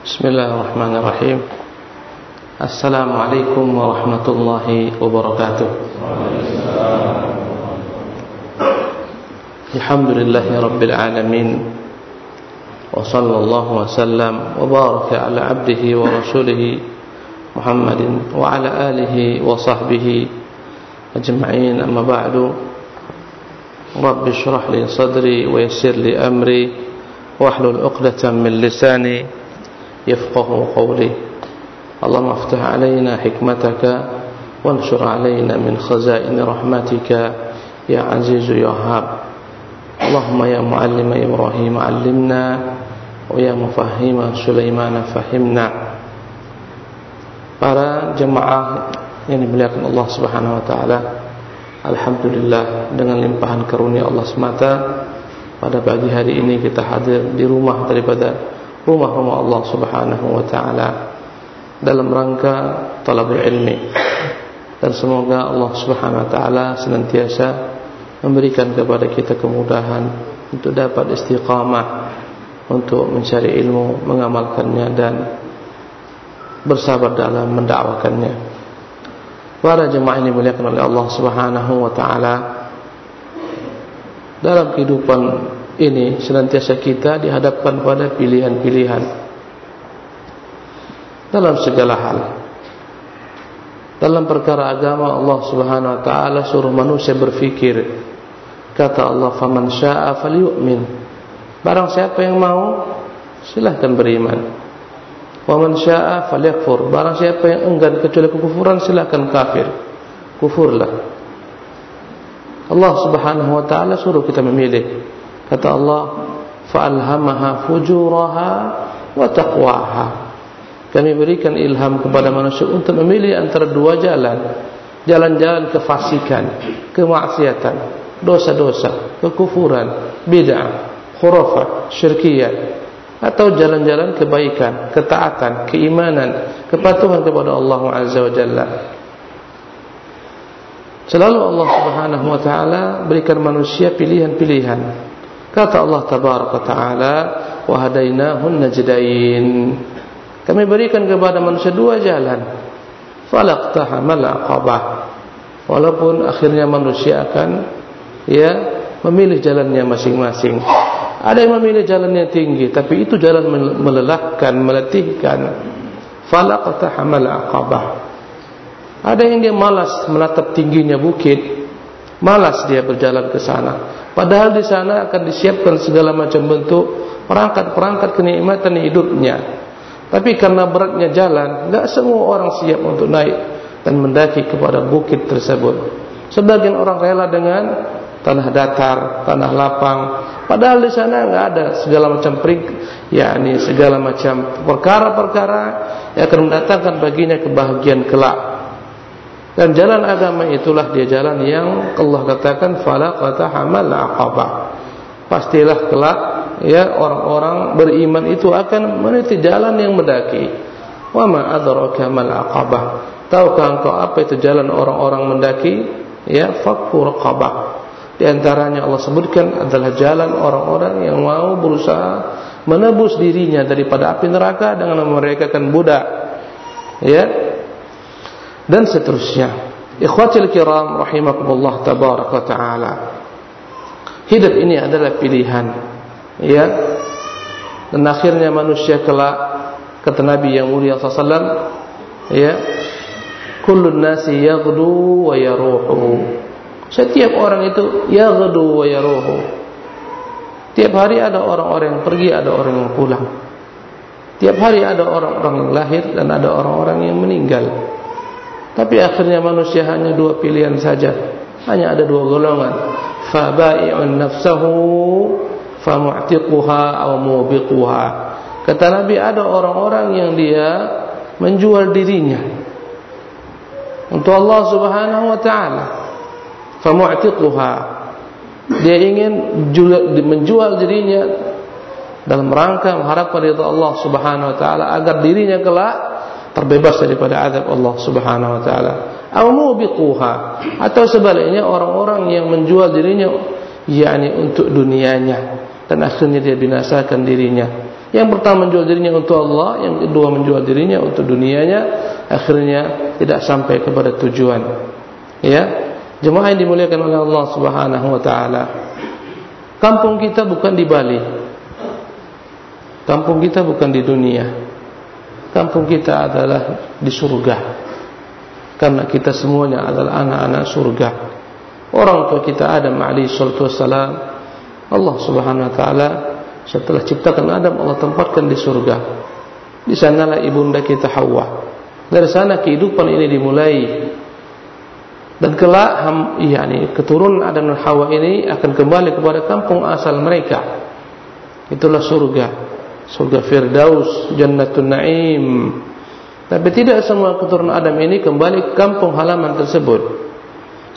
بسم الله الرحمن الرحيم. السلام عليكم ورحمة الله وبركاته. الحمد لله رب العالمين. وصلى الله وسلم وبارك على عبده ورسوله محمد وعلى آله وصحبه أجمعين. أما بعد رب اشرح لي صدري ويسر لي أمري واحلل عقدة من لساني يفقه قولي اللهم افتح علينا حكمتك وانشر علينا من خزائن رحمتك يا عزيز يا هاب اللهم يا معلم إبراهيم علمنا ويا مفهم سليمان فهمنا para jemaah yang dimuliakan Allah Subhanahu wa taala Alhamdulillah dengan limpahan karunia Allah semata pada pagi hari ini kita hadir di rumah daripada rumah-rumah Allah Subhanahu wa taala dalam rangka talabul ilmi dan semoga Allah Subhanahu wa taala senantiasa memberikan kepada kita kemudahan untuk dapat istiqamah untuk mencari ilmu, mengamalkannya dan bersabar dalam mendakwakannya. Para jemaah ini dimuliakan oleh Allah Subhanahu wa taala dalam kehidupan ini senantiasa kita dihadapkan pada pilihan-pilihan dalam segala hal. Dalam perkara agama Allah Subhanahu wa taala suruh manusia berfikir. Kata Allah, "Faman syaa'a falyu'min." Barang siapa yang mau, silahkan beriman. Wa man syaa'a falyakfur. Barang siapa yang enggan kecuali kekufuran, silahkan kafir. Kufurlah. Allah Subhanahu wa taala suruh kita memilih. Kata Allah, "Fa'alhamaha fujuraha wa taqwaha." Kami berikan ilham kepada manusia untuk memilih antara dua jalan. Jalan-jalan kefasikan, kemaksiatan, dosa-dosa, kekufuran, bid'ah, khurafat, syirkiyah atau jalan-jalan kebaikan, ketaatan, keimanan, kepatuhan kepada Allah Azza wa Jalla. Selalu Allah Subhanahu wa taala berikan manusia pilihan-pilihan Kata Allah tabaraka taala, "Wa hadainahun najdain." Kami berikan kepada manusia dua jalan. Falaqtahamal aqabah. Walaupun akhirnya manusia akan ya memilih jalannya masing-masing. Ada yang memilih jalan yang tinggi, tapi itu jalan melelahkan, meletihkan. Falaqtahamal aqabah. Ada yang dia malas menatap tingginya bukit, malas dia berjalan ke sana. Padahal di sana akan disiapkan segala macam bentuk perangkat-perangkat kenikmatan hidupnya. Tapi karena beratnya jalan, tidak semua orang siap untuk naik dan mendaki kepada bukit tersebut. Sebagian orang rela dengan tanah datar, tanah lapang. Padahal di sana nggak ada segala macam perik, yakni segala macam perkara-perkara yang akan mendatangkan baginya kebahagiaan kelak. Dan jalan agama itulah dia jalan yang Allah katakan fala hamal aqabah. Pastilah kelak ya orang-orang beriman itu akan meniti jalan yang mendaki. Wa ma adraka mal aqabah. Tahukah engkau apa itu jalan orang-orang mendaki? Ya, fakku raqabah. Di antaranya Allah sebutkan adalah jalan orang-orang yang mau berusaha menebus dirinya daripada api neraka dengan memerdekakan budak. Ya, dan seterusnya. Ikhwatil kiram rahimakumullah tabaraka taala. Hidup ini adalah pilihan. Ya. Dan akhirnya manusia kelak kata Nabi yang mulia sallallahu ya, kullun nasi yaghdu wa yaruhu. Setiap orang itu yaghdu wa yaruhu. Tiap hari ada orang-orang yang pergi, ada orang yang pulang. Tiap hari ada orang-orang yang lahir dan ada orang-orang yang meninggal. Tapi akhirnya manusia hanya dua pilihan saja. Hanya ada dua golongan. Fabai'un nafsahu famu'tiquha aw mubiquha. Kata Nabi ada orang-orang yang dia menjual dirinya untuk Allah Subhanahu wa taala. Famu'tiquha. Dia ingin menjual dirinya dalam rangka mengharapkan ridha Allah Subhanahu wa taala agar dirinya kelak terbebas daripada azab Allah Subhanahu wa taala. Mubiquha atau sebaliknya orang-orang yang menjual dirinya yakni untuk dunianya dan akhirnya dia binasakan dirinya. Yang pertama menjual dirinya untuk Allah, yang kedua menjual dirinya untuk dunianya, akhirnya tidak sampai kepada tujuan. Ya, jemaah yang dimuliakan oleh Allah Subhanahu wa taala. Kampung kita bukan di Bali. Kampung kita bukan di dunia. Kampung kita adalah di surga. Karena kita semuanya adalah anak-anak surga. Orang tua kita Adam alaihi salatu wassalam, Allah Subhanahu wa taala setelah ciptakan Adam Allah tempatkan di surga. Di sanalah ibunda kita Hawa. Dari sana kehidupan ini dimulai. Dan kelak yakni keturunan Adam dan Hawa ini akan kembali kepada kampung asal mereka. Itulah surga. Surga Firdaus, Jannatun Naim. Tapi tidak semua keturunan Adam ini kembali ke kampung halaman tersebut.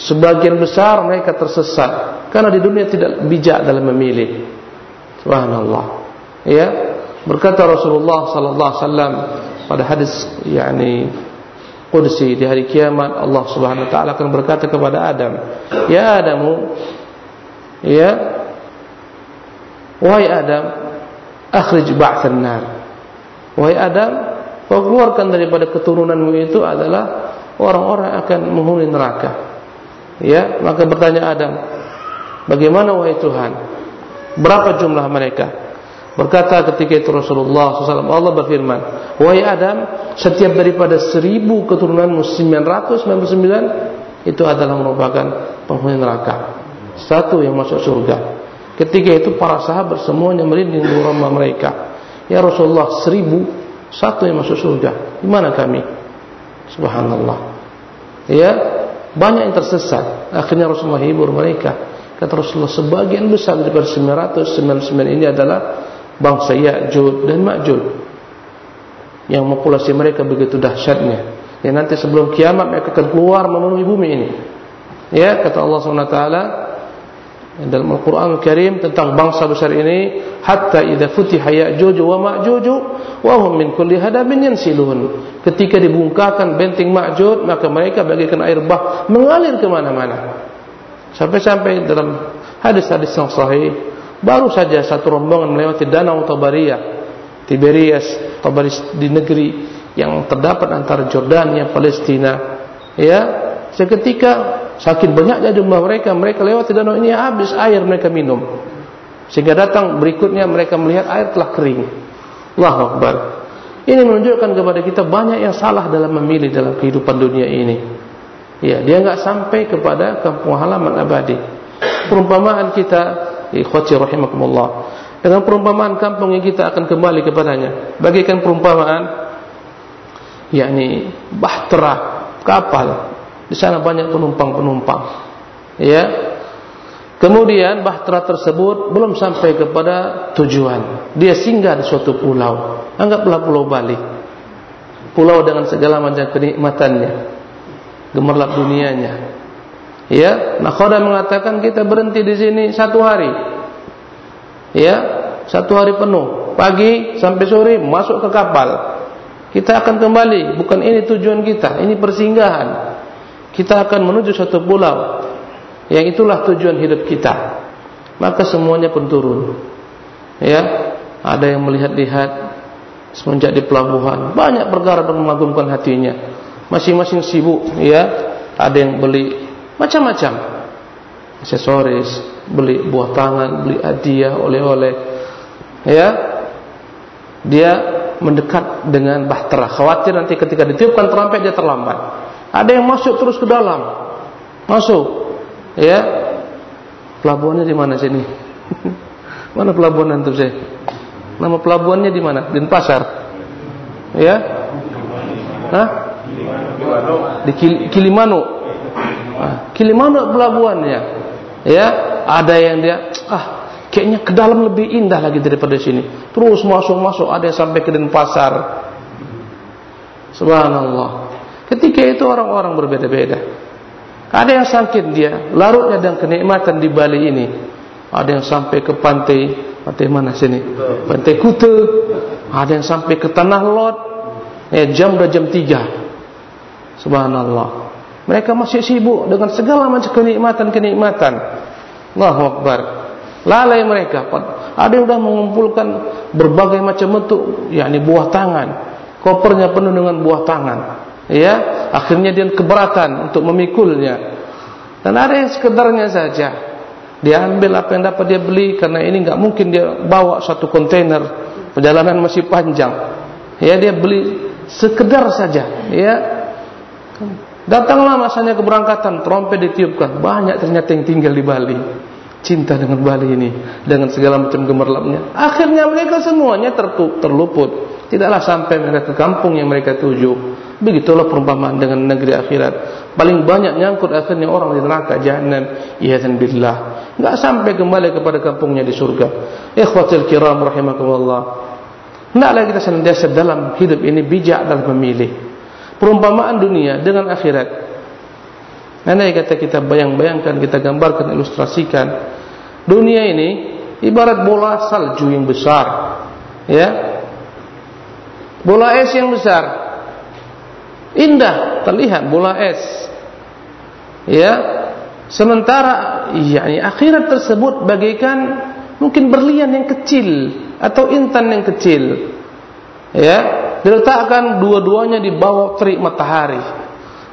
Sebagian besar mereka tersesat karena di dunia tidak bijak dalam memilih. Subhanallah. Ya, berkata Rasulullah sallallahu alaihi wasallam pada hadis yakni qudsi di hari kiamat Allah Subhanahu wa taala akan berkata kepada Adam, "Ya Adamu, ya wahai Adam, akhrij ba'than nar." Wahai Adam, kau keluarkan daripada keturunanmu itu adalah orang-orang akan menghuni neraka. Ya, maka bertanya Adam, "Bagaimana wahai Tuhan?" Berapa jumlah mereka? Berkata ketika itu Rasulullah SAW Allah berfirman Wahai Adam Setiap daripada seribu keturunan 999 Itu adalah merupakan penghuni neraka Satu yang masuk surga Ketika itu para sahabat semuanya merinding di rumah mereka Ya Rasulullah seribu Satu yang masuk surga Di mana kami? Subhanallah Ya Banyak yang tersesat Akhirnya Rasulullah hibur mereka Kata Rasulullah sebagian besar daripada 999 ini adalah bangsa Ya'jud dan Ma'jud. Yang populasi mereka begitu dahsyatnya. Ya nanti sebelum kiamat mereka akan keluar memenuhi bumi ini. Ya kata Allah SWT dalam Al-Quran Al-Karim tentang bangsa besar ini hatta idza futiha ya'juj wa ma'juj wa hum min kulli hadabin yansilun ketika dibungkakan benteng ma'juj maka mereka bagikan air bah mengalir ke mana-mana Sampai-sampai dalam hadis-hadis yang sahih baru saja satu rombongan melewati danau Tabariyah, Tiberias, Tabaris di negeri yang terdapat antara Jordania, Palestina. Ya, seketika saking banyaknya jumlah mereka, mereka lewati danau ini habis air mereka minum. Sehingga datang berikutnya mereka melihat air telah kering. Allahu Akbar. Ini menunjukkan kepada kita banyak yang salah dalam memilih dalam kehidupan dunia ini. Ya, dia enggak sampai kepada kampung halaman abadi. Perumpamaan kita, ikhwati rahimakumullah. Dengan perumpamaan kampung yang kita akan kembali kepadanya. Bagikan perumpamaan yakni bahtera kapal. Di sana banyak penumpang-penumpang. Ya. Kemudian bahtera tersebut belum sampai kepada tujuan. Dia singgah di suatu pulau. Anggaplah pulau Bali. Pulau dengan segala macam kenikmatannya gemerlap dunianya. Ya, Nakhoda mengatakan kita berhenti di sini satu hari. Ya, satu hari penuh, pagi sampai sore masuk ke kapal. Kita akan kembali, bukan ini tujuan kita, ini persinggahan. Kita akan menuju satu pulau. Yang itulah tujuan hidup kita. Maka semuanya pun turun. Ya, ada yang melihat-lihat semenjak di pelabuhan, banyak perkara yang mengagumkan hatinya. Masing-masing sibuk ya. Ada yang beli macam-macam. Aksesoris beli buah tangan beli hadiah oleh-oleh. Ya. Dia mendekat dengan bahtera. Khawatir nanti ketika ditiupkan trompet dia terlambat ada yang masuk terus ke dalam masuk ya pelabuhannya di mana sini mana pelabuhan antum saya nama pelabuhannya di mana di pasar ya Hah? di Kilimano. Nah, Kilimano pelabuhannya. Ya, ada yang dia ah kayaknya ke dalam lebih indah lagi daripada sini. Terus masuk-masuk ada yang sampai ke Denpasar. Subhanallah. Ketika itu orang-orang berbeda-beda. Ada yang sakit dia, larutnya dan kenikmatan di Bali ini. Ada yang sampai ke pantai, pantai mana sini? Pantai Kuta. Ada yang sampai ke Tanah Lot. Eh, jam dah jam 3. Subhanallah. Mereka masih sibuk dengan segala macam kenikmatan-kenikmatan. Allahu Akbar. Lalai mereka Ada yang sudah mengumpulkan berbagai macam bentuk, yakni buah tangan. Kopernya penuh dengan buah tangan. Ya, akhirnya dia keberatan untuk memikulnya. Dan ada yang sekedarnya saja. Dia ambil apa yang dapat dia beli karena ini enggak mungkin dia bawa satu kontainer. Perjalanan masih panjang. Ya, dia beli sekedar saja, ya. Datanglah masanya keberangkatan, trompet ditiupkan. Banyak ternyata yang tinggal di Bali. Cinta dengan Bali ini dengan segala macam gemerlapnya. Akhirnya mereka semuanya terluput. Tidaklah sampai mereka ke kampung yang mereka tuju. Begitulah perumpamaan dengan negeri akhirat. Paling banyak nyangkut akhirnya orang di neraka jahanam. Iyadzan billah. Enggak sampai kembali kepada kampungnya di surga. Ikhwatul kiram rahimakumullah. Hendaklah kita senantiasa dalam hidup ini bijak dalam memilih. Perumpamaan dunia dengan akhirat. Andai kata kita bayang-bayangkan, kita gambarkan, ilustrasikan. Dunia ini ibarat bola salju yang besar. Ya. Bola es yang besar. Indah terlihat bola es. Ya. Sementara yakni akhirat tersebut bagaikan mungkin berlian yang kecil atau intan yang kecil. Ya, diletakkan dua-duanya di bawah terik matahari.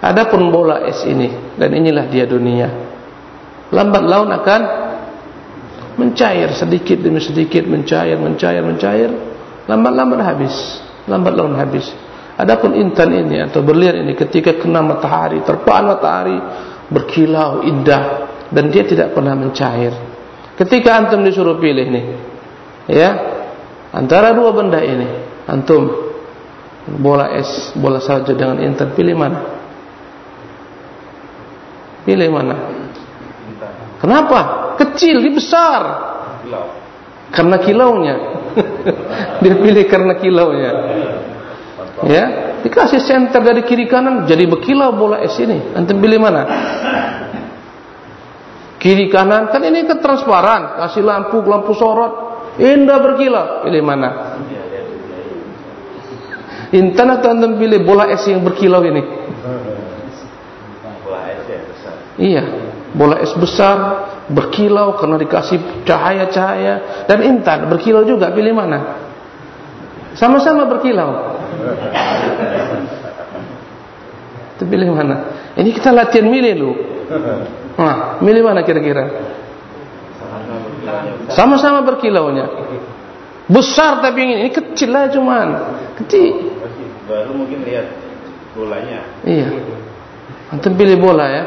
Adapun bola es ini dan inilah dia dunia. Lambat laun akan mencair sedikit demi sedikit mencair, mencair, mencair. Lambat-lambat habis. Lambat laun habis. Adapun intan ini atau berlian ini ketika kena matahari, terpaan matahari, berkilau indah dan dia tidak pernah mencair. Ketika antum disuruh pilih nih, ya, antara dua benda ini, antum bola es, bola salju dengan intan, pilih mana? Pilih mana? Kenapa? Kecil, dia besar. Karena kilaunya. dia pilih karena kilaunya. Ya, dikasih senter dari kiri kanan jadi berkilau bola es ini. Antum pilih mana? Kiri kanan kan ini kan transparan, kasih lampu lampu sorot, indah berkilau. Pilih mana? Intan atau antum pilih bola es yang berkilau ini? Bola es yang besar. Iya, bola es besar berkilau karena dikasih cahaya-cahaya dan intan berkilau juga. Pilih mana? Sama-sama berkilau. Itu pilih mana? Ini kita latihan milih lu. Nah, milih mana kira-kira? Sama-sama berkilaunya. Besar tapi ini, ini kecil lah cuman. Kecil. Baru mungkin lihat bolanya. Iya. Antum pilih bola ya?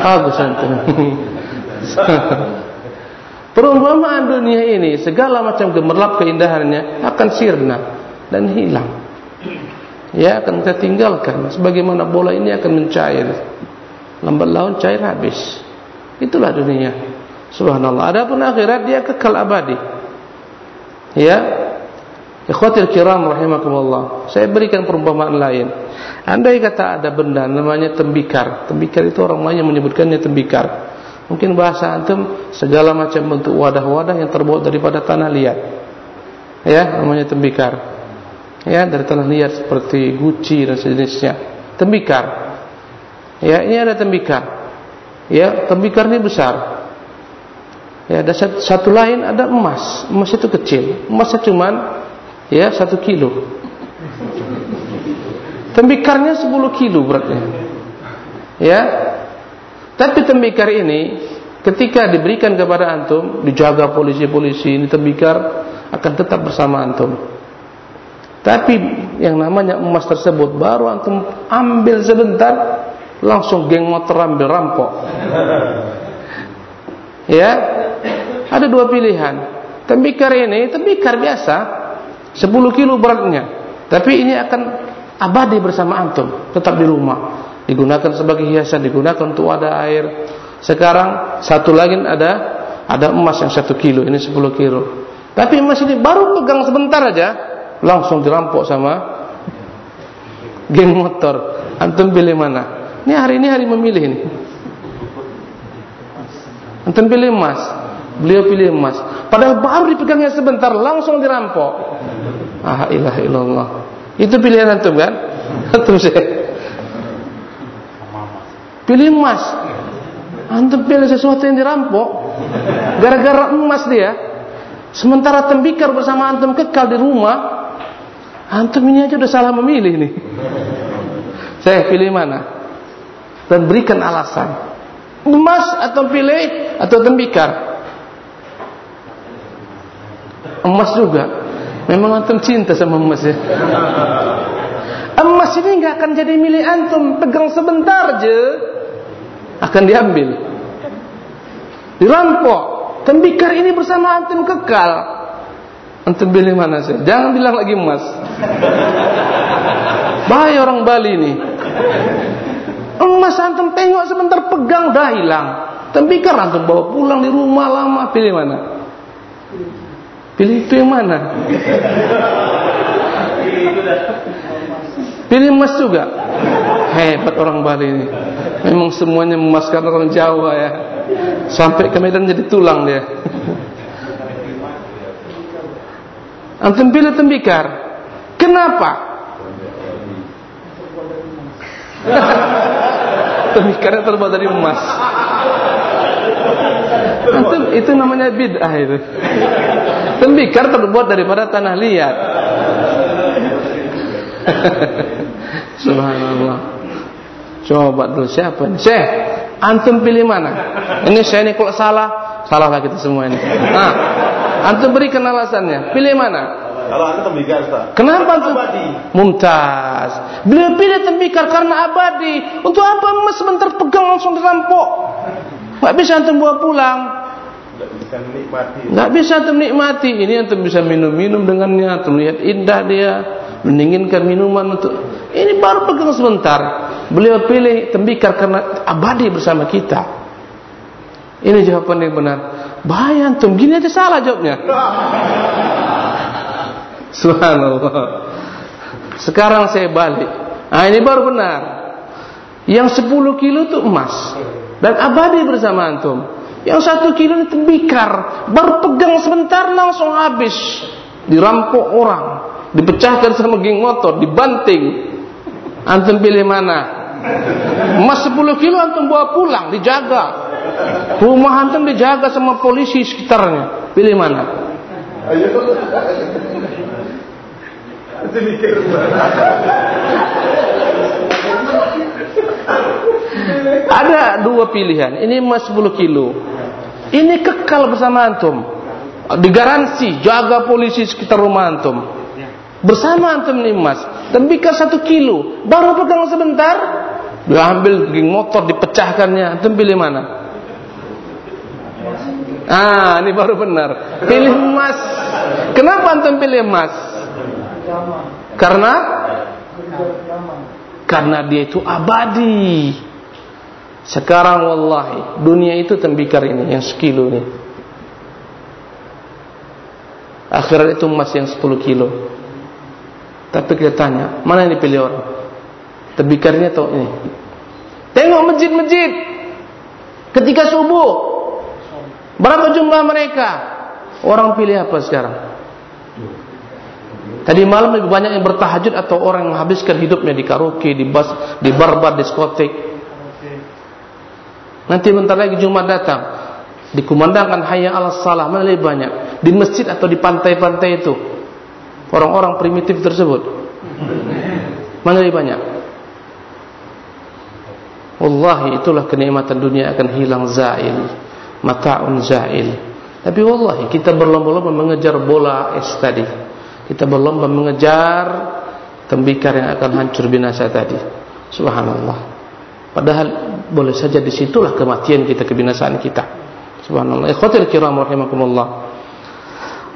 Bagus antum. Perumpamaan dunia ini segala macam gemerlap keindahannya akan sirna dan hilang. Ya akan kita tinggalkan sebagaimana bola ini akan mencair. Lambat laun cair habis. Itulah dunia. Subhanallah. Adapun akhirat dia kekal abadi. Ya. Ikhwatil kiram rahimakumullah. Saya berikan perumpamaan lain. Andai kata ada benda namanya tembikar. Tembikar itu orang lain yang menyebutkannya tembikar. Mungkin bahasa antum segala macam bentuk wadah-wadah yang terbuat daripada tanah liat. Ya, namanya tembikar. Ya, dari tanah liat seperti guci dan sejenisnya. Tembikar. Ya, ini ada tembikar. Ya, tembikar ini besar. Ya, ada satu, lain ada emas. Emas itu kecil. Emasnya cuman ya satu kilo. Tembikarnya 10 kilo beratnya. Ya, tapi tembikar ini ketika diberikan kepada antum, dijaga polisi-polisi ini tembikar akan tetap bersama antum. Tapi yang namanya emas tersebut baru antum ambil sebentar, langsung geng motor ambil rampok. Ya, ada dua pilihan. Tembikar ini tembikar biasa, 10 kilo beratnya. Tapi ini akan abadi bersama antum, tetap di rumah digunakan sebagai hiasan, digunakan untuk wadah air. Sekarang satu lagi ada ada emas yang satu kilo, ini sepuluh kilo. Tapi emas ini baru pegang sebentar aja, langsung dirampok sama geng motor. Antum pilih mana? Ini hari ini hari memilih ini. Antum pilih emas, beliau pilih emas. Padahal baru dipegangnya sebentar, langsung dirampok. Ah ilah ilallah. Itu pilihan antum kan? Antum saya. Pilih emas. Antum pilih sesuatu yang dirampok. Gara-gara emas dia. Sementara tembikar bersama antum kekal di rumah, antum ini aja udah salah memilih nih. Saya pilih mana? Dan berikan alasan. Emas atau pilih atau tembikar? Emas juga. Memang antum cinta sama emas ya. Emas ini nggak akan jadi milik antum, pegang sebentar aja akan diambil. Dirampok. Tembikar ini bersama antum kekal. Antum pilih mana sih? Jangan bilang lagi emas. Bahaya orang Bali ini. Emas antum tengok sebentar pegang dah hilang. Tembikar antum bawa pulang di rumah lama pilih mana? Pilih itu yang mana? Pilih emas juga. Hebat orang Bali ini. Memang semuanya memaskan orang Jawa ya. Sampai ke Medan jadi tulang dia. Antum pilih tembikar. Kenapa? Tembikarnya terbuat dari emas. Antum itu namanya bid'ah itu. Tembikar terbuat daripada tanah liat. Subhanallah. Coba dulu siapa nih? Syekh, antum pilih mana? Ini saya ini kalau salah, salahlah kita semua ini. Nah, antum berikan alasannya. Pilih mana? Kalau antum tembikar, Ustaz. Kenapa antum? Mumtaz. Beliau pilih tembikar karena abadi. Untuk apa emas sebentar pegang langsung dirampok? Gak bisa antum bawa pulang. Tidak bisa menikmati. Gak bisa antum nikmati. Ini antum bisa minum-minum dengannya. Antum lihat indah dia. Mendinginkan minuman untuk ini baru pegang sebentar. Beliau pilih tembikar karena abadi bersama kita. Ini jawaban yang benar. Bahaya antum, gini aja salah jawabnya. Subhanallah. Sekarang saya balik. Ah ini baru benar. Yang 10 kilo itu emas dan abadi bersama antum. Yang satu kilo ini tembikar, baru pegang sebentar langsung habis, dirampok orang dipecahkan sama geng motor, dibanting. Antum pilih mana? Emas 10 kilo antum bawa pulang, dijaga. Rumah antum dijaga sama polisi sekitarnya. Pilih mana? Ada dua pilihan. Ini emas 10 kilo. Ini kekal bersama antum. Digaransi jaga polisi sekitar rumah antum. Bersama antum nih mas Tembikar satu kilo. Baru pegang sebentar Dia ambil geng motor dipecahkannya. Antum pilih mana? Ah ini baru benar. Pilih emas. Kenapa antum pilih emas? Karena? Karena dia itu abadi. Sekarang wallahi Dunia itu tembikar ini Yang sekilo ini. Akhirat itu emas yang 10 kilo tapi kita tanya, mana yang dipilih orang? Tebikarnya atau ini? Tengok masjid-masjid. Ketika subuh. Berapa jumlah mereka? Orang pilih apa sekarang? Tadi malam lebih banyak yang bertahajud atau orang yang menghabiskan hidupnya di karaoke, di bas, di bar-bar, diskotik. Nanti bentar lagi Jumat datang. Dikumandangkan hayya ala salah. Lebih banyak? Di masjid atau di pantai-pantai itu? Orang-orang primitif tersebut? Mana lebih banyak? Wallahi itulah kenikmatan dunia akan hilang zail, mata'un zail. Tapi wallahi kita berlomba-lomba mengejar bola es tadi. Kita berlomba mengejar tembikar yang akan hancur binasa tadi. Subhanallah. Padahal boleh saja di situlah kematian kita, kebinasaan kita. Subhanallah. Ikhwatul kiram rahimakumullah.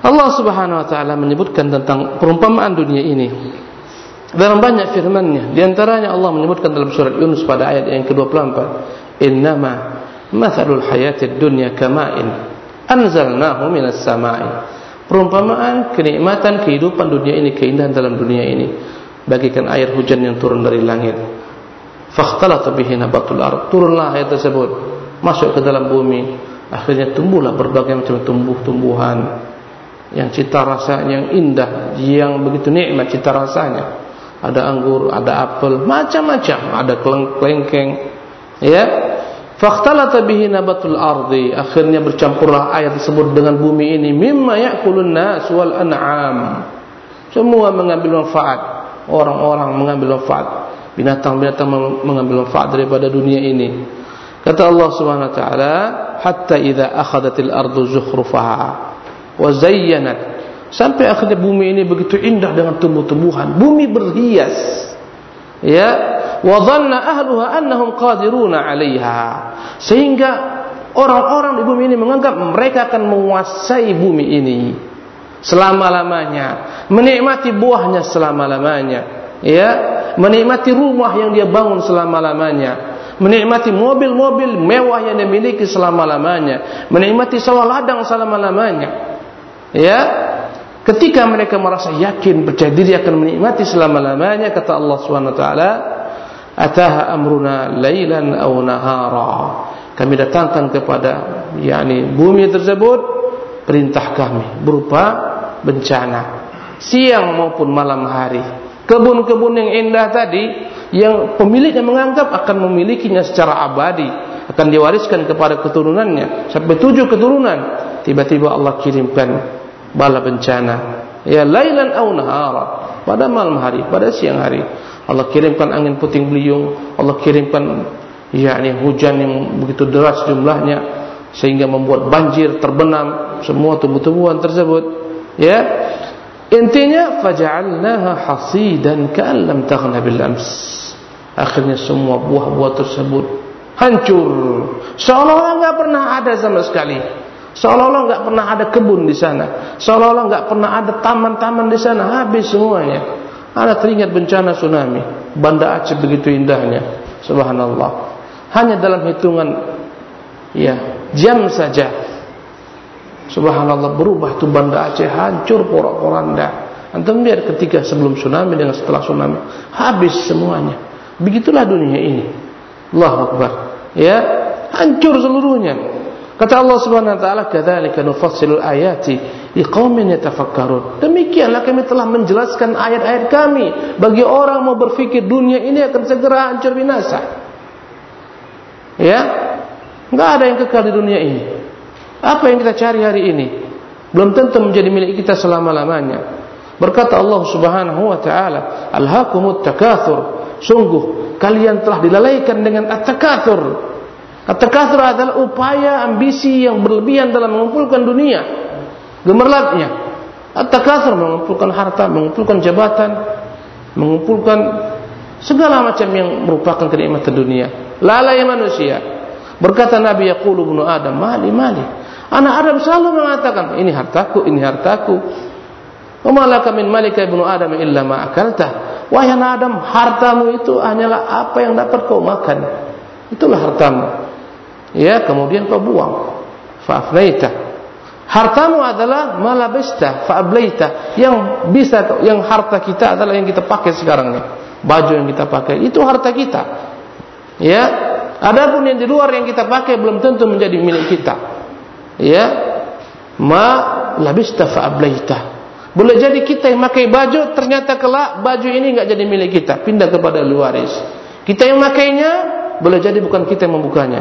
Allah Subhanahu wa taala menyebutkan tentang perumpamaan dunia ini dalam banyak firman-Nya. Di antaranya Allah menyebutkan dalam surat Yunus pada ayat yang ke-24, "Innama mathalul hayatid dunya kama'in anzalnahu minas sama'i." Perumpamaan kenikmatan kehidupan dunia ini, keindahan dalam dunia ini bagikan air hujan yang turun dari langit. Fakhtalata bihi nabatul ard. Turunlah ayat tersebut masuk ke dalam bumi, akhirnya tumbuhlah berbagai macam tumbuh-tumbuhan yang cita rasanya yang indah, yang begitu nikmat cita rasanya. Ada anggur, ada apel, macam-macam, ada kelengkeng, ya. Fakhtalata bihi nabatul ardi. Akhirnya bercampurlah air tersebut dengan bumi ini. Mimma ya'kulun nas wal an'am. Semua mengambil manfaat. Orang-orang mengambil manfaat. Binatang-binatang mengambil manfaat daripada dunia ini. Kata Allah Subhanahu wa taala, "Hatta idza akhadatil ardu zukhrufaha wa zayyanat." Sampai akhirnya bumi ini begitu indah dengan tumbuh-tumbuhan. Bumi berhias. Ya, wa dhanna ahluha annahum qadiruna 'alaiha. Sehingga orang-orang di bumi ini menganggap mereka akan menguasai bumi ini selama-lamanya. Menikmati buahnya selama-lamanya. Ya. Menikmati rumah yang dia bangun selama-lamanya. Menikmati mobil-mobil mewah yang dia miliki selama-lamanya. Menikmati sawah ladang selama-lamanya ya? Ketika mereka merasa yakin percaya diri akan menikmati selama-lamanya kata Allah Subhanahu wa ataha amruna lailan aw nahara. Kami datangkan kepada yakni bumi tersebut perintah kami berupa bencana siang maupun malam hari. Kebun-kebun yang indah tadi yang pemiliknya menganggap akan memilikinya secara abadi akan diwariskan kepada keturunannya sampai tujuh keturunan tiba-tiba Allah kirimkan bala bencana ya lailan aw nahara pada malam hari pada siang hari Allah kirimkan angin puting beliung, Allah kirimkan yakni hujan yang begitu deras jumlahnya sehingga membuat banjir terbenam semua tumbuh-tumbuhan tersebut. Ya. Intinya faja'alnaha hasidan ka'an lam taghna bil. Akhirnya semua buah-buah tersebut hancur. Seolah-olah enggak pernah ada sama sekali. Seolah-olah enggak pernah ada kebun di sana. Seolah-olah enggak pernah ada taman-taman di sana. Habis semuanya. Anda teringat bencana tsunami. Banda Aceh begitu indahnya. Subhanallah. Hanya dalam hitungan ya jam saja. Subhanallah berubah tu Banda Aceh hancur porak-poranda. Antum lihat ketika sebelum tsunami dengan setelah tsunami habis semuanya. Begitulah dunia ini. Allahu Akbar. Ya, hancur seluruhnya. Kata Allah Subhanahu wa taala, "Kadzalika nufassilul ayati liqaumin yatafakkarun." Demikianlah kami telah menjelaskan ayat-ayat kami bagi orang mau berfikir dunia ini akan segera hancur binasa. Ya? Enggak ada yang kekal di dunia ini. Apa yang kita cari hari ini belum tentu menjadi milik kita selama-lamanya. Berkata Allah Subhanahu wa taala, "Alhaakumut takatsur." Sungguh kalian telah dilalaikan dengan at-takatsur At-takatsur adalah upaya ambisi yang berlebihan dalam mengumpulkan dunia. Gemerlapnya. At-takatsur mengumpulkan harta, mengumpulkan jabatan, mengumpulkan segala macam yang merupakan kenikmatan dunia. Lalai manusia. Berkata Nabi yaqulu ibnu Adam, "Mali, mali." Anak Adam selalu mengatakan, "Ini hartaku, ini hartaku." Wa malaka min malika ibnu Adam illa ma akalta. Wahai Adam, hartamu itu hanyalah apa yang dapat kau makan. Itulah hartamu ya kemudian kau buang. Fa'aflaita. Hartamu adalah malabista fa'ablaita. Yang bisa yang harta kita adalah yang kita pakai sekarang nih baju yang kita pakai itu harta kita. Ya adapun yang di luar yang kita pakai belum tentu menjadi milik kita. Ya ma labista fa'ablaita. Boleh jadi kita yang pakai baju ternyata kelak baju ini enggak jadi milik kita. Pindah kepada luaris. Kita yang makainya boleh jadi bukan kita yang membukanya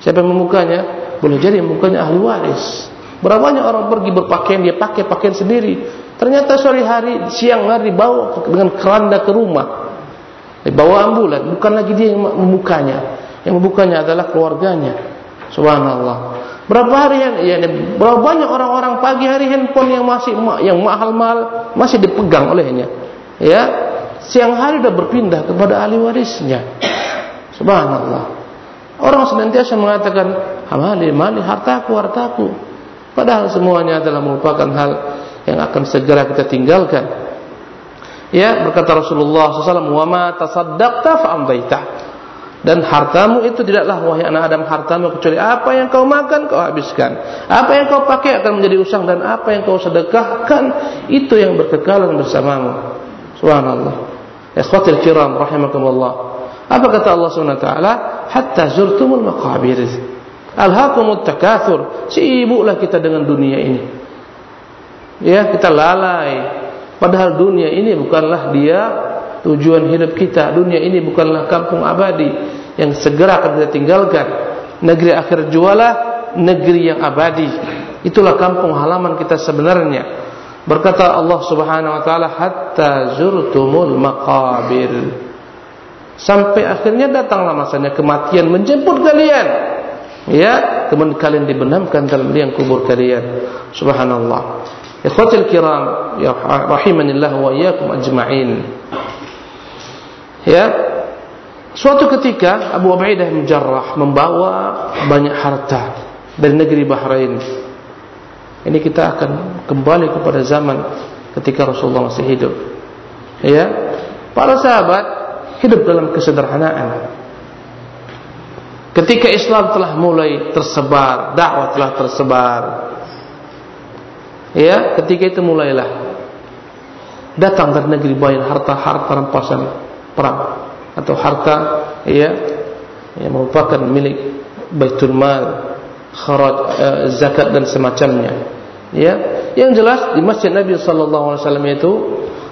Siapa yang membukanya? Boleh jadi membukanya ahli waris. Berapa banyak orang pergi berpakaian dia pakai pakaian sendiri. Ternyata sore hari, siang hari dibawa dengan keranda ke rumah. Dibawa ambulan, bukan lagi dia yang membukanya. Yang membukanya adalah keluarganya. Subhanallah. Berapa hari yang ya, berapa banyak orang-orang pagi hari handphone yang masih yang mahal-mahal masih dipegang olehnya. Ya. Siang hari sudah berpindah kepada ahli warisnya. Subhanallah. Orang senantiasa mengatakan, "Amali, mali, hartaku, hartaku." Padahal semuanya adalah merupakan hal yang akan segera kita tinggalkan. Ya, berkata Rasulullah SAW, "Wa ma tasaddaqta fa amdaita." Dan hartamu itu tidaklah wahai anak Adam hartamu kecuali apa yang kau makan kau habiskan. Apa yang kau pakai akan menjadi usang dan apa yang kau sedekahkan itu yang berkekalan bersamamu. Subhanallah. Ikhwatul kiram rahimakumullah. Apa kata Allah Subhanahu wa taala? Hatta zurtumul maqabir. Alhaqumut takatsur. Sibuklah kita dengan dunia ini. Ya, kita lalai. Padahal dunia ini bukanlah dia tujuan hidup kita. Dunia ini bukanlah kampung abadi yang segera akan kita tinggalkan. Negeri akhir jualah negeri yang abadi. Itulah kampung halaman kita sebenarnya. Berkata Allah Subhanahu wa taala hatta zurtumul maqabir. Sampai akhirnya datanglah masanya kematian menjemput kalian. Ya, kemudian kalian dibenamkan dalam liang kubur kalian. Subhanallah. Ikhwatul kiram, ya rahimanillah wa iyyakum ajma'in. Ya. Suatu ketika Abu Ubaidah bin Jarrah membawa banyak harta dari negeri Bahrain ini kita akan kembali kepada zaman ketika Rasulullah masih hidup. Ya, para sahabat hidup dalam kesederhanaan. Ketika Islam telah mulai tersebar, dakwah telah tersebar. Ya, ketika itu mulailah datang dari negeri bayan harta-harta rampasan perang atau harta ya yang merupakan milik Baitul Mal kharaj uh, zakat dan semacamnya. Ya, yang jelas di masjid Nabi sallallahu alaihi wasallam itu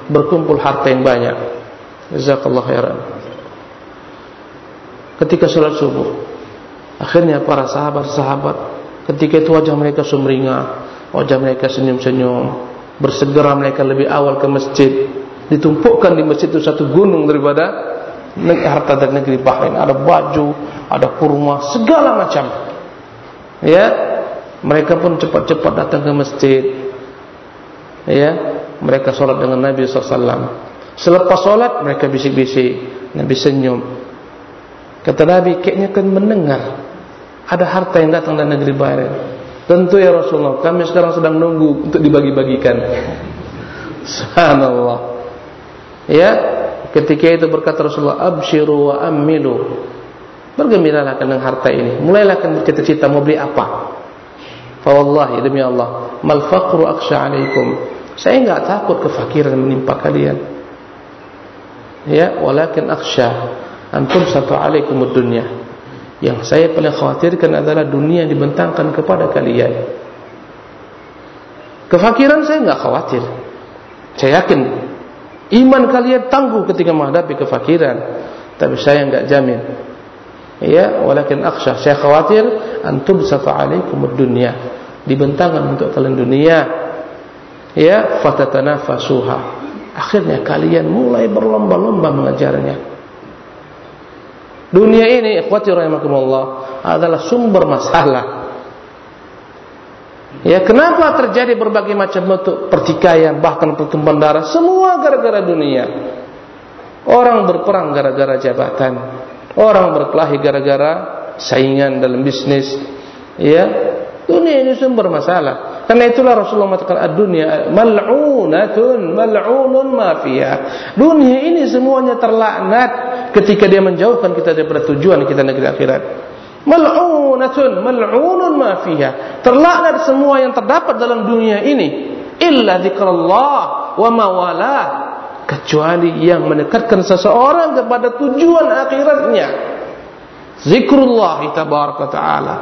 berkumpul harta yang banyak. Jazakallahu khairan. Ketika salat subuh, akhirnya para sahabat-sahabat ketika itu wajah mereka sumringah, wajah mereka senyum-senyum, bersegera mereka lebih awal ke masjid. Ditumpukkan di masjid itu satu gunung daripada harta dari negeri Bahrain. Ada baju, ada kurma, segala macam. Ya, mereka pun cepat-cepat datang ke masjid. Ya, mereka sholat dengan Nabi SAW. Selepas sholat mereka bisik-bisik, Nabi senyum. Kata Nabi, kayaknya kan mendengar ada harta yang datang dari negeri Bahrain. Tentu ya Rasulullah, kami sekarang sedang nunggu untuk dibagi-bagikan. Subhanallah. Ya, ketika itu berkata Rasulullah, abshiru wa amilu. Bergembiralah dengan harta ini. Mulailah kan bercita-cita mau beli apa. Fa wallahi demi Allah, mal faqru akhsha alaikum. Saya enggak takut kefakiran menimpa kalian. Ya, walakin akhsha antum satu alaikum dunya. Yang saya paling khawatirkan adalah dunia yang dibentangkan kepada kalian. Kefakiran saya enggak khawatir. Saya yakin iman kalian tangguh ketika menghadapi kefakiran. Tapi saya enggak jamin Ya, walakin akhsha. Saya khawatir antum safa alaikum dunya. Dibentangkan untuk kalian dunia. Ya, fatatanafasuha. Akhirnya kalian mulai berlomba-lomba mengejarnya. Dunia ini, ikhwati rahimakumullah, adalah sumber masalah. Ya, kenapa terjadi berbagai macam bentuk pertikaian, bahkan pertumpahan darah? Semua gara-gara dunia. Orang berperang gara-gara jabatan. Orang berkelahi gara-gara saingan dalam bisnis. Ya, dunia ini sumber masalah. Karena itulah Rasulullah mengatakan ad-dunya mal'unatun mal'unun ma fiha. Dunia ini semuanya terlaknat ketika dia menjauhkan kita daripada tujuan kita negeri akhirat. Mal'unatun mal'unun ma fiha. Terlaknat semua yang terdapat dalam dunia ini illa dzikrullah wa mawalah kecuali yang mendekatkan seseorang kepada tujuan akhiratnya zikrullah tabaraka taala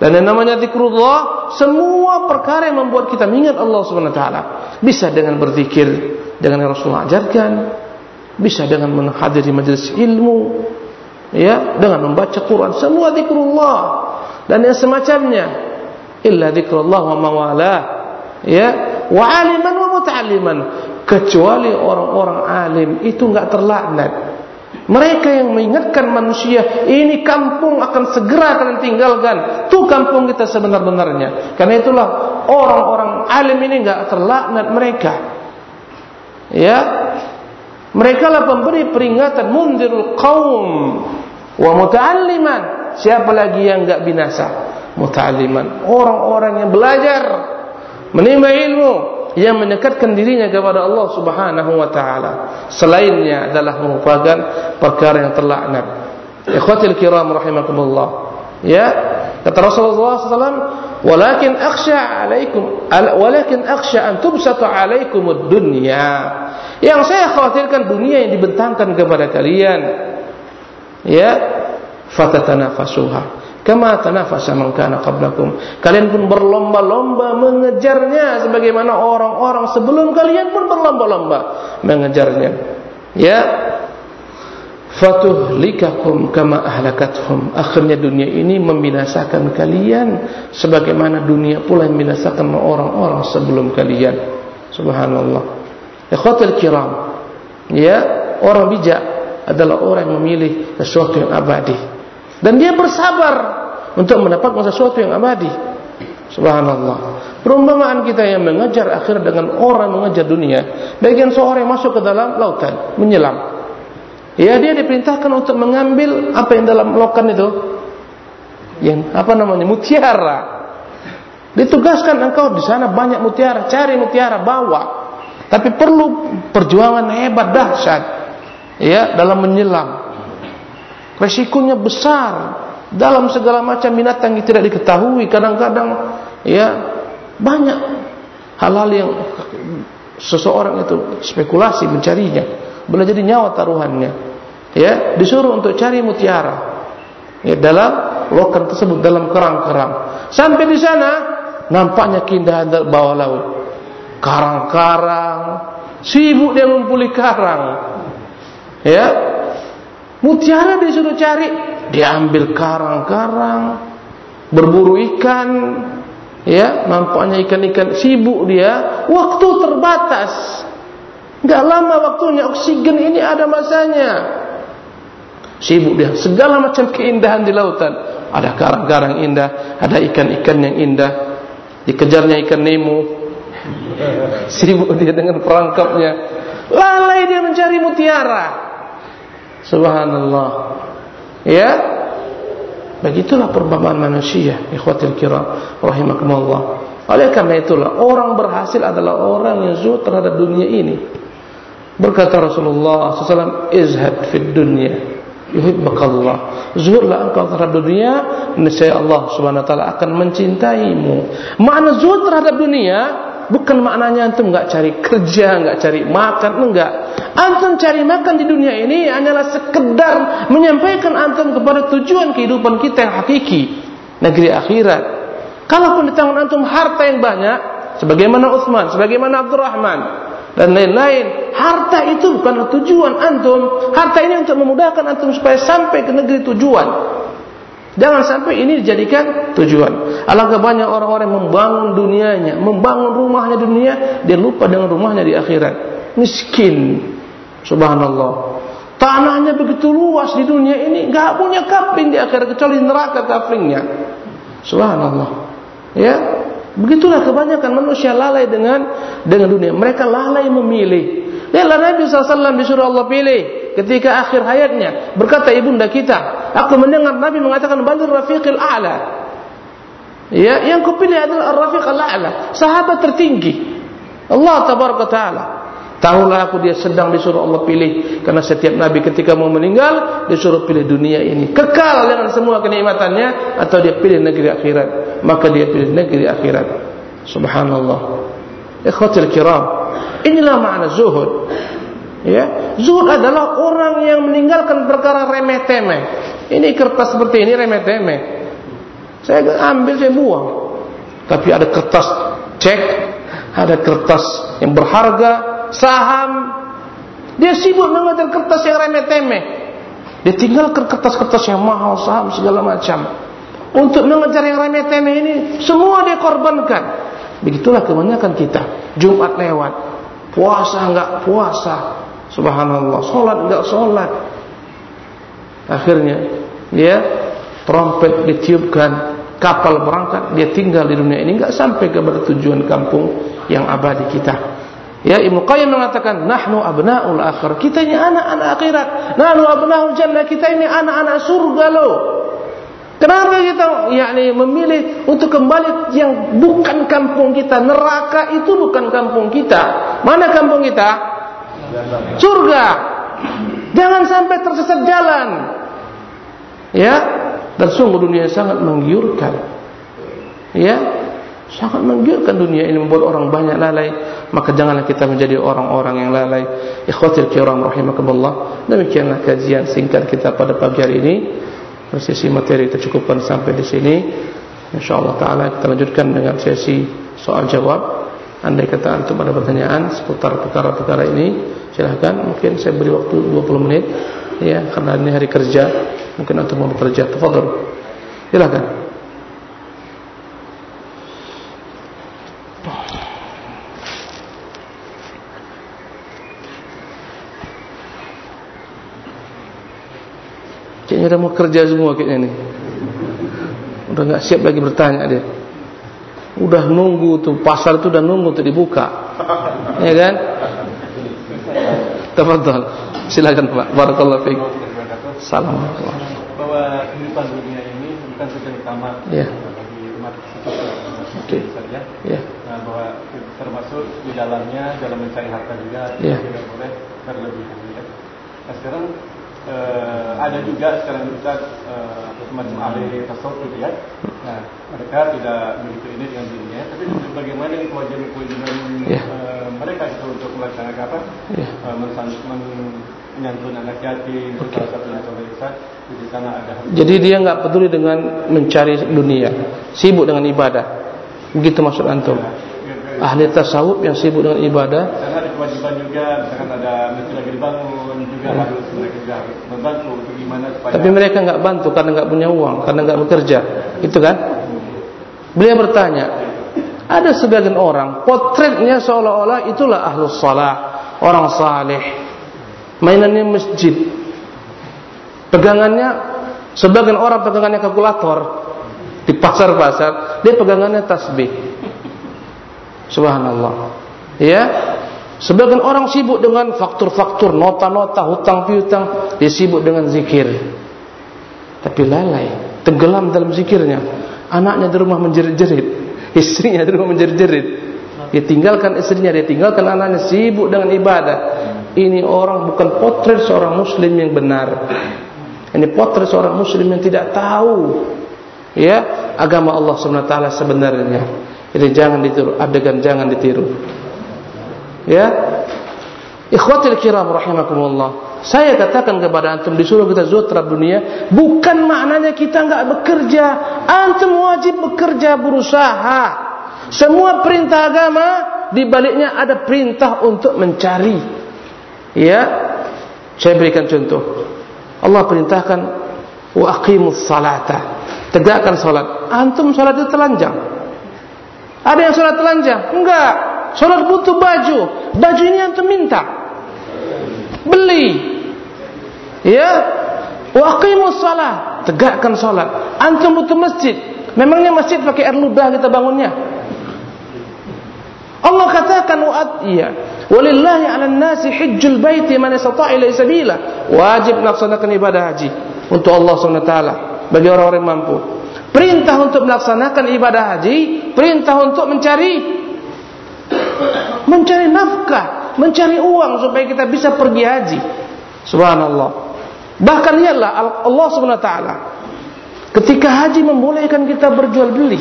dan yang namanya zikrullah semua perkara yang membuat kita mengingat Allah taala. Bisa dengan berzikir dengan yang Rasulullah ajarkan. Bisa dengan menghadiri majelis ilmu ya dengan membaca Quran. Semua zikrullah. Dan yang semacamnya illa zikrullah wa mawalah ya wa aliman wa muta'alliman. Kecuali orang-orang alim itu enggak terlaknat. Mereka yang mengingatkan manusia, ini kampung akan segera kalian tinggalkan. Itu kampung kita sebenar-benarnya. Karena itulah orang-orang alim ini enggak terlaknat mereka. Ya. Mereka lah pemberi peringatan mundirul qaum wa muta'alliman. Siapa lagi yang enggak binasa? Muta'alliman. Orang-orang yang belajar menimba ilmu yang mendekatkan dirinya kepada Allah Subhanahu wa taala. Selainnya adalah merupakan perkara yang terlaknat. Ikhwatil kiram rahimakumullah. Ya, kata Rasulullah SAW, "Walakin akhsha 'alaikum, walakin akhsha an tubsata 'alaikum ad-dunya." Yang saya khawatirkan dunia yang dibentangkan kepada kalian. Ya, fatatanafasuha kama tanafasa man kana qablakum. Kalian pun berlomba-lomba mengejarnya sebagaimana orang-orang sebelum kalian pun berlomba-lomba mengejarnya. Ya. Fatuhlikakum kama ahlakathum. Akhirnya dunia ini membinasakan kalian sebagaimana dunia pula yang membinasakan orang-orang sebelum kalian. Subhanallah. Ikhwatul kiram. Ya. Orang bijak adalah orang yang memilih sesuatu yang abadi. Dan dia bersabar untuk mendapatkan sesuatu yang abadi subhanallah perumpamaan kita yang mengejar akhir dengan orang mengejar dunia bagian seorang yang masuk ke dalam lautan menyelam Ya dia diperintahkan untuk mengambil apa yang dalam lokan itu, yang apa namanya mutiara. Ditugaskan engkau di sana banyak mutiara, cari mutiara bawa. Tapi perlu perjuangan hebat dahsyat, ya dalam menyelam. Resikonya besar dalam segala macam binatang yang tidak diketahui. Kadang-kadang ya banyak hal-hal yang seseorang itu spekulasi mencarinya, boleh jadi nyawa taruhannya ya disuruh untuk cari mutiara ya dalam lokan tersebut dalam kerang-kerang. Sampai di sana nampaknya keindahan bawah laut. Karang-karang sibuk dia mengumpuli karang ya. Mutiara disuruh cari dia ambil karang-karang berburu ikan ya nampaknya ikan-ikan sibuk dia waktu terbatas enggak lama waktunya oksigen ini ada masanya Sibuk dia segala macam keindahan di lautan. Ada karang-karang indah, ada ikan-ikan yang indah. Dikejarnya ikan Nemo. Sibuk dia dengan perangkapnya. Lalai dia mencari mutiara. Subhanallah. Ya. Begitulah perumpamaan manusia, ikhwatil kiram, rahimakumullah. Oleh karena itulah orang berhasil adalah orang yang zuhud terhadap dunia ini. Berkata Rasulullah SAW, izhad fid dunya yuhibbukallah zuhudlah engkau terhadap dunia niscaya Allah Subhanahu wa taala akan mencintaimu makna zuhud terhadap dunia bukan maknanya antum enggak cari kerja enggak cari makan enggak antum cari makan di dunia ini hanyalah sekedar menyampaikan antum kepada tujuan kehidupan kita yang hakiki negeri akhirat kalaupun di tangan antum harta yang banyak sebagaimana Utsman sebagaimana Abdurrahman dan lain-lain. Harta itu bukan tujuan antum. Harta ini untuk memudahkan antum supaya sampai ke negeri tujuan. Jangan sampai ini dijadikan tujuan. Alangkah banyak orang-orang membangun dunianya, membangun rumahnya dunia, dia lupa dengan rumahnya di akhirat. Miskin. Subhanallah. Tanahnya begitu luas di dunia ini, enggak punya kapling di akhirat kecuali neraka kaplingnya. Subhanallah. Ya, Begitulah kebanyakan manusia lalai dengan dengan dunia. Mereka lalai memilih. Lihatlah Nabi SAW disuruh Allah pilih ketika akhir hayatnya. Berkata ibunda kita, aku mendengar Nabi mengatakan balir rafiqil a'la. Ya, yang kupilih adalah ar-rafiq al-a'la, sahabat tertinggi. Allah tabaraka taala. Tahulah aku dia sedang disuruh Allah pilih karena setiap nabi ketika mau meninggal disuruh pilih dunia ini kekal dengan semua kenikmatannya atau dia pilih negeri akhirat maka dia pilih negeri akhirat subhanallah ikhwatul kiram inilah makna zuhud ya zuhud adalah orang yang meninggalkan perkara remeh temeh ini kertas seperti ini remeh temeh saya ambil saya buang tapi ada kertas cek ada kertas yang berharga saham. Dia sibuk mengejar kertas yang remeh-temeh. Dia tinggalkan kertas-kertas yang mahal, saham segala macam. Untuk mengejar yang remeh-temeh ini, semua dia korbankan. Begitulah kebanyakan kita. Jumat lewat, puasa enggak puasa. Subhanallah, solat enggak solat. Akhirnya, dia trompet ditiupkan, kapal berangkat, dia tinggal di dunia ini enggak sampai kepada tujuan kampung yang abadi kita. Ya Ibnu Qayyim mengatakan nahnu abnaul akhir. Kita ini anak-anak akhirat. Nahnu abnaul jannah. Kita ini anak-anak surga loh. Kenapa kita yakni memilih untuk kembali yang bukan kampung kita? Neraka itu bukan kampung kita. Mana kampung kita? Surga. Jangan sampai tersesat jalan. Ya, dan sungguh dunia sangat menggiurkan. Ya, sangat menggiurkan dunia ini membuat orang banyak lalai maka janganlah kita menjadi orang-orang yang lalai ikhwatil kiram rahimakumullah demikianlah kajian singkat kita pada pagi hari ini sesi materi kita cukupkan sampai di sini insyaallah taala kita lanjutkan dengan sesi soal jawab andai kata antum ada pertanyaan seputar perkara-perkara ini silahkan mungkin saya beri waktu 20 menit Ya, karena ini hari kerja, mungkin antum mau bekerja. Tafadhol. Silakan. Kayaknya udah mau kerja semua kayaknya nih. Udah nggak siap lagi bertanya dia. Udah nunggu tuh pasar itu udah nunggu untuk dibuka. Ya kan? Tafadhol. Silakan Pak. Barakallahu fiik. Salam. Bahwa kehidupan dunia ini bukan tujuan utama Ya. bagi umat Oke. saja. Ya. Nah, bahwa termasuk di dalamnya dalam mencari harta juga Ya. tidak boleh berlebihan. Ya. Nah sekarang eh, ada juga sekarang kita eh, semacam ahli tasawuf gitu ya. Nah mereka tidak begitu ini dengan dirinya, tapi bagaimana dengan kewajiban-kewajiban Ya. eh, mereka itu untuk melaksanakan apa? Ya. Eh, mensan- men- menyantun anak yatim, itu salah satu di sana ada Jadi dia nggak peduli dengan mencari dunia, sibuk dengan ibadah. Begitu maksud antum. Ahli tasawuf yang sibuk dengan ibadah, Karena ada kewajiban juga, misalkan ada masjid lagi dibangun juga harus mereka membantu untuk gimana supaya tapi mereka nggak bantu karena nggak punya uang, karena nggak bekerja, itu kan? Beliau bertanya, ada sebagian orang potretnya seolah-olah itulah ahlus salah, orang saleh, mainannya masjid, pegangannya sebagian orang pegangannya kalkulator. Di pasar-pasar, dia pegangannya tasbih. Subhanallah. Ya. Sebagian orang sibuk dengan faktur-faktur, nota-nota, hutang piutang, dia sibuk dengan zikir. Tapi lalai, tenggelam dalam zikirnya. Anaknya di rumah menjerit-jerit, istrinya di rumah menjerit-jerit. Dia tinggalkan istrinya, dia tinggalkan anaknya sibuk dengan ibadah. Ini orang bukan potret seorang muslim yang benar. Ini potret seorang muslim yang tidak tahu ya agama Allah SWT sebenarnya. Jadi jangan ditiru, adegan jangan ditiru. Ya. Ikhwatil kiram rahimakumullah. Saya katakan kepada antum disuruh kita zuhud dunia, bukan maknanya kita enggak bekerja. Antum wajib bekerja berusaha. Semua perintah agama di baliknya ada perintah untuk mencari. Ya. Saya berikan contoh. Allah perintahkan wa aqimus salata. Tegakkan salat. Antum salat itu telanjang. Ada yang salat telanjang? Enggak. Salat butuh baju. Baju ini antum minta. Beli. Ya. Wa aqimus salat. Tegakkan salat. Antum butuh masjid. Memangnya masjid pakai air ludah kita bangunnya? Allah katakan wa'at iya. Walillahi 'alan nasi hajjul baiti man istata'a ilaihi sabila. Wajib melaksanakan ibadah haji untuk Allah SWT bagi orang-orang yang mampu. Perintah untuk melaksanakan ibadah haji, perintah untuk mencari mencari nafkah, mencari uang supaya kita bisa pergi haji. Subhanallah. Bahkan ialah Allah SWT ketika haji membolehkan kita berjual beli.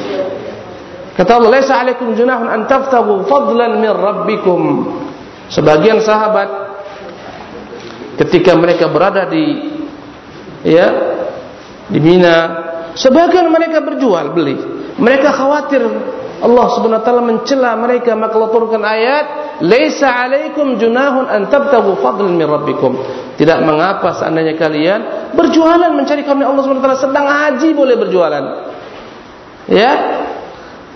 Kata Allah, "Laisa 'alaikum junahun an tabtaghu fadlan min rabbikum." Sebagian sahabat ketika mereka berada di ya di Mina, sebagian mereka berjual beli. Mereka khawatir Allah Subhanahu wa taala mencela mereka maka Allah turunkan ayat, "Laisa 'alaikum junahun an tabtaghu fadlan min rabbikum." Tidak mengapa seandainya kalian berjualan mencari karunia Allah Subhanahu wa taala sedang haji boleh berjualan. Ya,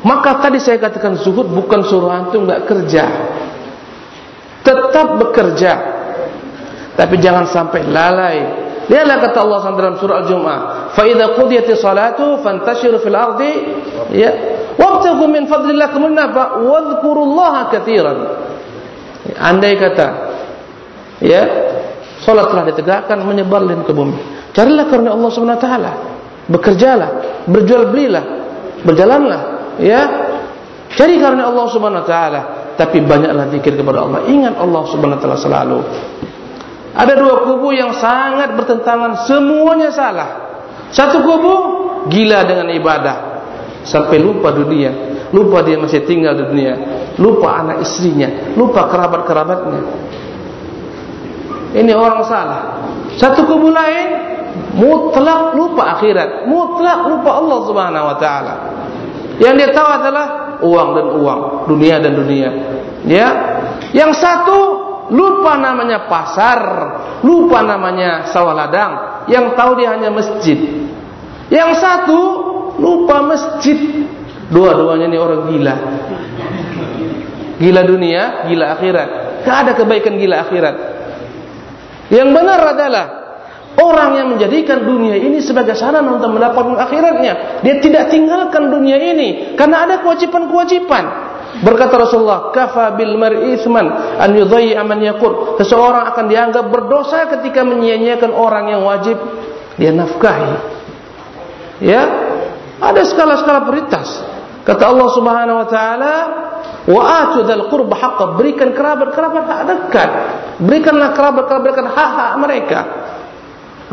maka tadi saya katakan zuhud bukan suruh antum enggak kerja. Tetap bekerja. Tapi jangan sampai lalai. Lihatlah kata Allah SWT dalam surah Al-Jumu'ah, "Fa idza salatu fantashiru fil ardi ya wabtaghu min fadlillah kemudian apa? Wadhkurullaha katsiran." Andai kata ya salat telah ditegakkan menyebarlah ke bumi. Carilah karunia Allah Subhanahu wa. Bekerjalah, berjual belilah, berjalanlah ya cari karunia Allah Subhanahu wa tapi banyaklah zikir kepada Allah ingat Allah Subhanahu wa selalu ada dua kubu yang sangat bertentangan. Semuanya salah. Satu kubu gila dengan ibadah. Sampai lupa dunia. Lupa dia masih tinggal di dunia. Lupa anak istrinya. Lupa kerabat-kerabatnya. Ini orang salah. Satu kubu lain mutlak lupa akhirat. Mutlak lupa Allah Subhanahu wa taala. Yang dia tahu adalah uang dan uang, dunia dan dunia. Ya. Yang satu lupa namanya pasar, lupa namanya sawah ladang, yang tahu dia hanya masjid. Yang satu lupa masjid. Dua-duanya ini orang gila. Gila dunia, gila akhirat. Tidak ada kebaikan gila akhirat. Yang benar adalah orang yang menjadikan dunia ini sebagai sarana untuk mendapatkan akhiratnya. Dia tidak tinggalkan dunia ini karena ada kewajiban-kewajipan. Berkata Rasulullah, "Kafa bil mar'i itsman an yudhayyi man yaqul." Seseorang akan dianggap berdosa ketika menyia-nyiakan orang yang wajib dia nafkahi. Ya, ada skala-skala prioritas. Kata Allah Subhanahu wa taala, "Wa atu dzal qurba haqqan." Berikan kerabat-kerabat hak dekat. Berikanlah kerabat-kerabat hak-hak mereka.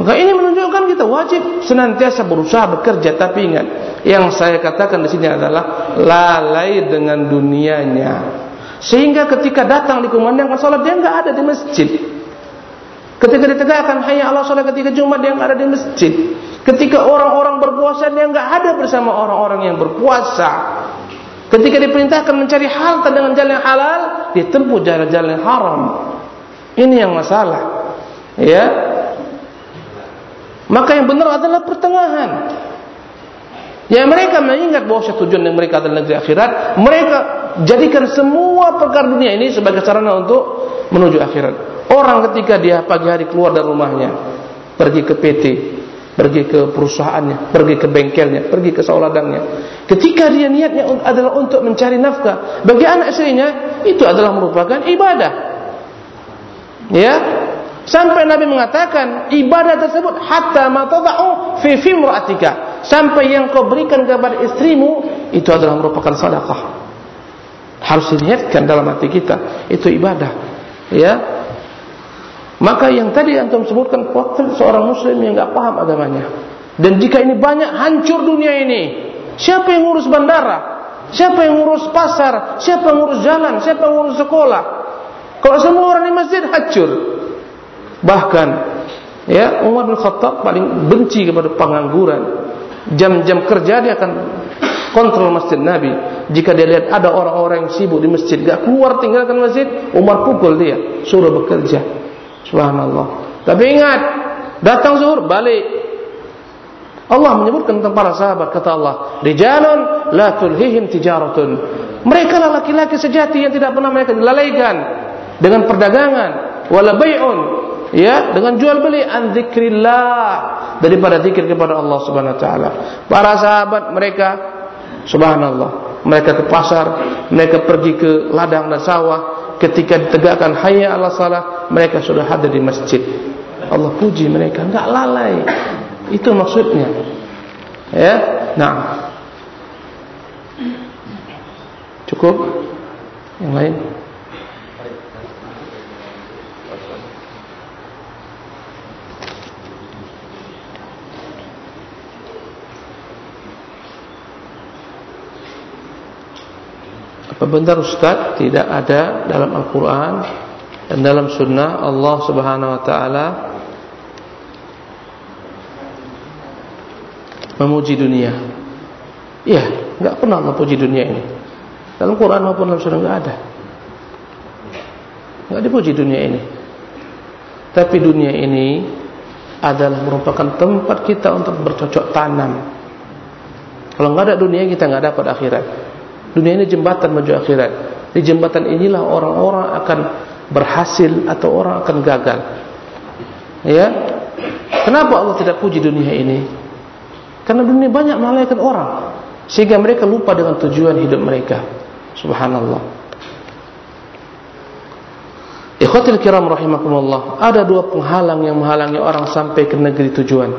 Maka ini menunjukkan kita wajib senantiasa berusaha bekerja tapi ingat yang saya katakan di sini adalah lalai dengan dunianya. Sehingga ketika datang dikumandangkan salat dia enggak ada di masjid. Ketika ditegakkan hayya Allah salat ketika Jumat dia enggak ada di masjid. Ketika orang-orang berpuasa dia enggak ada bersama orang-orang yang berpuasa. Ketika diperintahkan mencari harta dengan jalan yang halal, dia tempuh jalan-jalan yang haram. Ini yang masalah. Ya, maka yang benar adalah pertengahan. Ya mereka mengingat bahawa tujuan yang mereka adalah negeri akhirat, mereka jadikan semua perkara dunia ini sebagai sarana untuk menuju akhirat. Orang ketika dia pagi hari keluar dari rumahnya, pergi ke PT, pergi ke perusahaannya, pergi ke bengkelnya, pergi ke sauladangnya. Ketika dia niatnya adalah untuk mencari nafkah bagi anak istrinya, itu adalah merupakan ibadah. Ya, Sampai Nabi mengatakan ibadah tersebut hatta ma tad'u fi fimra'atika. Sampai yang kau berikan kepada istrimu itu adalah merupakan sedekah. Harus diniatkan dalam hati kita itu ibadah. Ya. Maka yang tadi antum sebutkan waktu seorang muslim yang enggak paham agamanya. Dan jika ini banyak hancur dunia ini. Siapa yang ngurus bandara? Siapa yang ngurus pasar? Siapa yang ngurus jalan? Siapa yang ngurus sekolah? Kalau semua orang di masjid hancur. Bahkan ya Umar bin Khattab paling benci kepada pengangguran. Jam-jam kerja dia akan kontrol masjid Nabi. Jika dia lihat ada orang-orang yang sibuk di masjid, gak keluar tinggalkan masjid, Umar pukul dia, suruh bekerja. Subhanallah. Tapi ingat, datang zuhur balik. Allah menyebutkan tentang para sahabat kata Allah, "Rijalun la tulhihim tijaratun." Mereka adalah laki-laki sejati yang tidak pernah mereka dilalaikan dengan perdagangan wala bai'un ya dengan jual beli an daripada zikir kepada Allah Subhanahu wa taala. Para sahabat mereka subhanallah, mereka ke pasar, mereka pergi ke ladang dan sawah, ketika ditegakkan hayya 'ala salah, mereka sudah hadir di masjid. Allah puji mereka, enggak lalai. Itu maksudnya. Ya, nah. Cukup? Yang lain? Benar Ustaz tidak ada dalam Al-Quran dan dalam Sunnah Allah Subhanahu Wa Taala memuji dunia? Iya, enggak pernah memuji dunia ini. Dalam Quran maupun dalam Sunnah enggak ada. Enggak dipuji dunia ini. Tapi dunia ini adalah merupakan tempat kita untuk bercocok tanam. Kalau enggak ada dunia kita enggak dapat akhirat. Dunia ini jembatan menuju akhirat. Di jembatan inilah orang-orang akan berhasil atau orang akan gagal. Ya. Kenapa Allah tidak puji dunia ini? Karena dunia banyak melalaikan orang sehingga mereka lupa dengan tujuan hidup mereka. Subhanallah. Ikhwatul kiram rahimakumullah, ada dua penghalang yang menghalangi orang sampai ke negeri tujuan.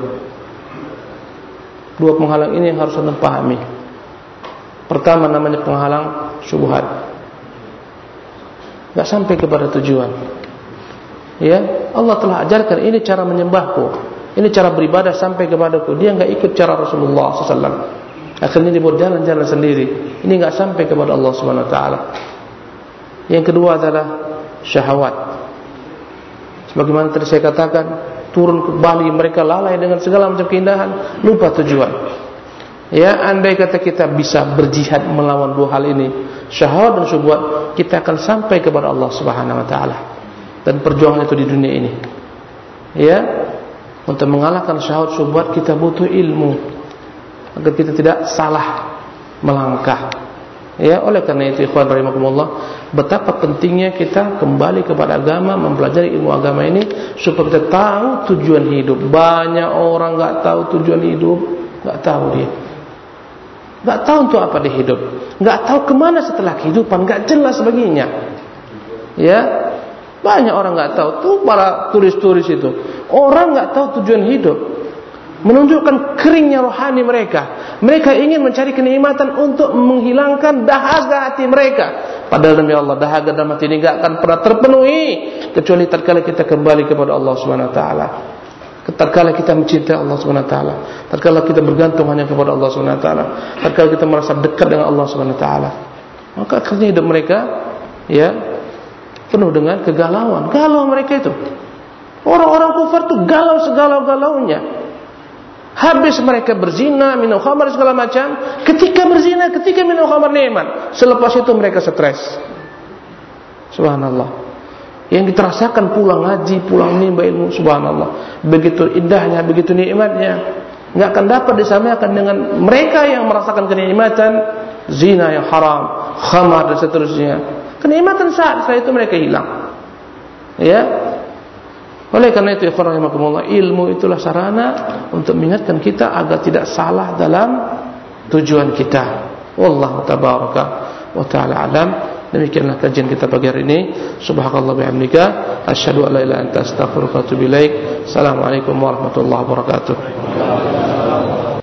Dua penghalang ini yang harus anda pahami. Pertama namanya penghalang syubhat. Enggak sampai kepada tujuan. Ya, Allah telah ajarkan ini cara menyembahku. Ini cara beribadah sampai kepadaku. Dia enggak ikut cara Rasulullah SAW. Akhirnya dia buat jalan-jalan sendiri. Ini enggak sampai kepada Allah Subhanahu Wa Taala. Yang kedua adalah syahwat. Sebagaimana tadi saya katakan, turun ke Bali mereka lalai dengan segala macam keindahan, lupa tujuan. Ya, andai kata kita bisa berjihad melawan dua hal ini, syahwat dan syubhat, kita akan sampai kepada Allah Subhanahu wa taala. dan perjuangan itu di dunia ini. Ya, untuk mengalahkan syahwat syubhat kita butuh ilmu agar kita tidak salah melangkah. Ya, oleh karena itu ikhwan rahimakumullah, betapa pentingnya kita kembali kepada agama, mempelajari ilmu agama ini supaya kita tahu tujuan hidup. Banyak orang enggak tahu tujuan hidup, enggak tahu dia. Enggak tahu untuk apa dia hidup. Enggak tahu ke mana setelah kehidupan, enggak jelas baginya. Ya. Banyak orang enggak tahu tuh para turis-turis itu. Orang enggak tahu tujuan hidup menunjukkan keringnya rohani mereka. Mereka ingin mencari kenikmatan untuk menghilangkan dahaga hati mereka. Padahal demi Allah dahaga dalam hati ini tidak akan pernah terpenuhi kecuali tatkala kita kembali kepada Allah Subhanahu Wa Taala. Tatkala kita mencintai Allah Subhanahu Wa Taala, tatkala kita bergantung hanya kepada Allah Subhanahu Wa Taala, tatkala kita merasa dekat dengan Allah Subhanahu Wa Taala, maka akhirnya hidup mereka ya penuh dengan kegalauan. Galau mereka itu. Orang-orang kufar itu galau segalau-galaunya. Habis mereka berzina, minum khamar segala macam. Ketika berzina, ketika minum khamar nikmat. Selepas itu mereka stres. Subhanallah. Yang diterasakan pulang ngaji, pulang nimba ilmu. Subhanallah. Begitu indahnya, begitu nikmatnya. Tidak akan dapat disamakan dengan mereka yang merasakan kenikmatan zina yang haram, khamar dan seterusnya. Kenikmatan saat setelah itu mereka hilang. Ya, oleh karena itu ikhwan ilmu itulah sarana untuk mengingatkan kita agar tidak salah dalam tujuan kita. Wallahu tabaraka wa taala alam. Demikianlah kajian kita pagi hari ini. Subhanallah bihamdika asyhadu an la ilaha illa anta astaghfiruka wa atubu ilaik. Assalamualaikum warahmatullahi wabarakatuh.